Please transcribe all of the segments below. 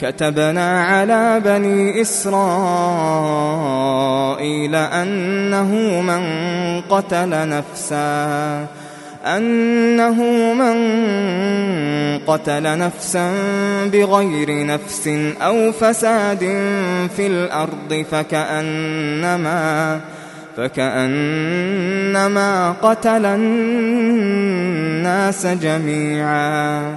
كتبنا على بني إسرائيل أنه من قتل نفسا أنه من قتل نفسا بغير نفس أو فساد في الأرض فكأنما فكأنما قتل الناس جميعا.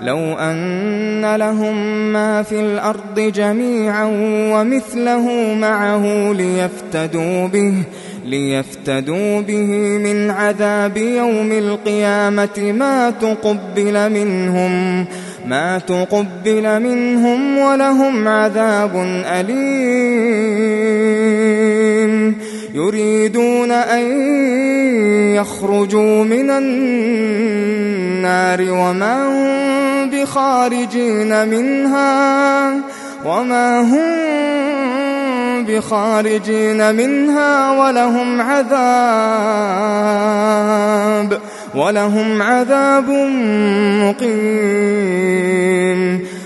لو أن لهم ما في الأرض جميعا ومثله معه ليفتدوا به ليفتدوا به من عذاب يوم القيامة. ما تقبل منهم ما تقبل منهم ولهم عذاب أليم. يريدون أن يخرجوا من النار وما هم بخارجين منها وما هم بخارجين منها ولهم عذاب ولهم عذاب مقيم.